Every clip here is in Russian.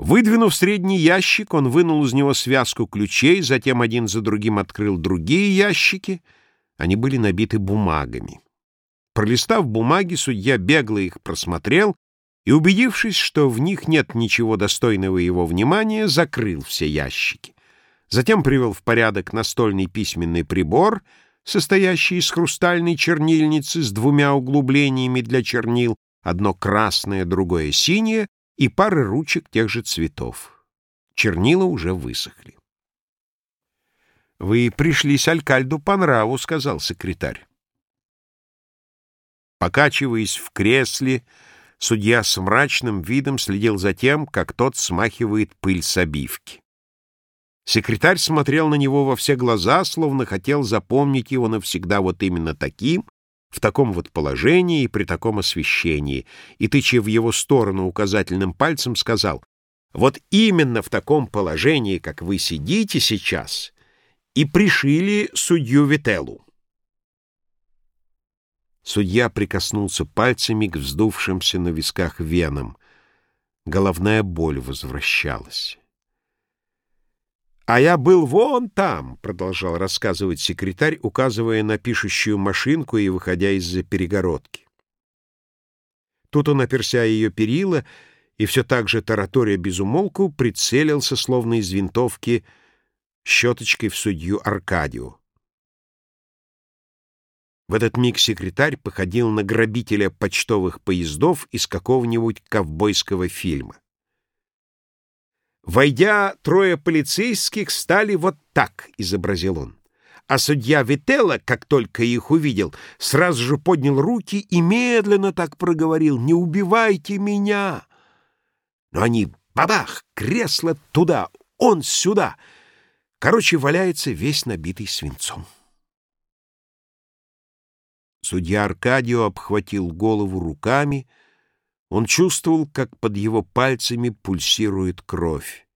Выдвинув средний ящик, он вынул из него связку ключей, затем один за другим открыл другие ящики. Они были набиты бумагами. Пролистав бумаги, судья бегло их просмотрел и, убедившись, что в них нет ничего достойного его внимания, закрыл все ящики. Затем привел в порядок настольный письменный прибор, состоящий из хрустальной чернильницы с двумя углублениями для чернил, одно красное, другое синее, и пары ручек тех же цветов. Чернила уже высохли. «Вы пришлись Алькальду по нраву», — сказал секретарь. Покачиваясь в кресле, судья с мрачным видом следил за тем, как тот смахивает пыль с обивки. Секретарь смотрел на него во все глаза, словно хотел запомнить его навсегда вот именно таким, в таком вот положении и при таком освещении, и, тыча в его сторону указательным пальцем, сказал, «Вот именно в таком положении, как вы сидите сейчас, и пришили судью Вителлу». Судья прикоснулся пальцами к вздувшимся на висках венам. Головная боль возвращалась. «А я был вон там», — продолжал рассказывать секретарь, указывая на пишущую машинку и выходя из-за перегородки. Тут он, оперся ее перила, и все так же таратория безумолку прицелился, словно из винтовки, щеточкой в судью Аркадию. В этот миг секретарь походил на грабителя почтовых поездов из какого-нибудь ковбойского фильма. Войдя, трое полицейских стали вот так, — изобразил он. А судья Вителла, как только их увидел, сразу же поднял руки и медленно так проговорил «Не убивайте меня!» Но они — бабах! Кресло туда, он сюда! Короче, валяется весь набитый свинцом. Судья Аркадио обхватил голову руками — он чувствовал, как под его пальцами пульсирует кровь.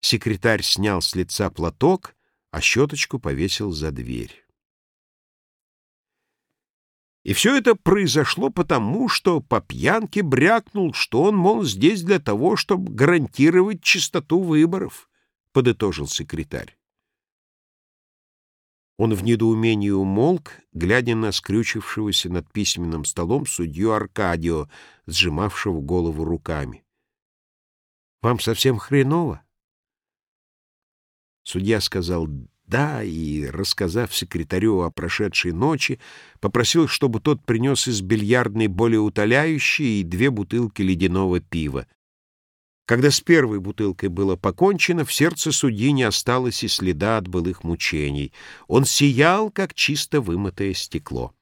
Секретарь снял с лица платок, а щеточку повесил за дверь. И все это произошло потому, что по пьянке брякнул, что он, мол, здесь для того, чтобы гарантировать чистоту выборов, — подытожил секретарь. Он в недоумении умолк, глядя на скрючившегося над письменным столом судью Аркадио, сжимавшего голову руками. «Вам совсем хреново?» Судья сказал «да» и, рассказав секретарю о прошедшей ночи, попросил, чтобы тот принес из бильярдной более утоляющие и две бутылки ледяного пива. Когда с первой бутылкой было покончено, в сердце судьи не осталось и следа от былых мучений. Он сиял, как чисто вымытое стекло.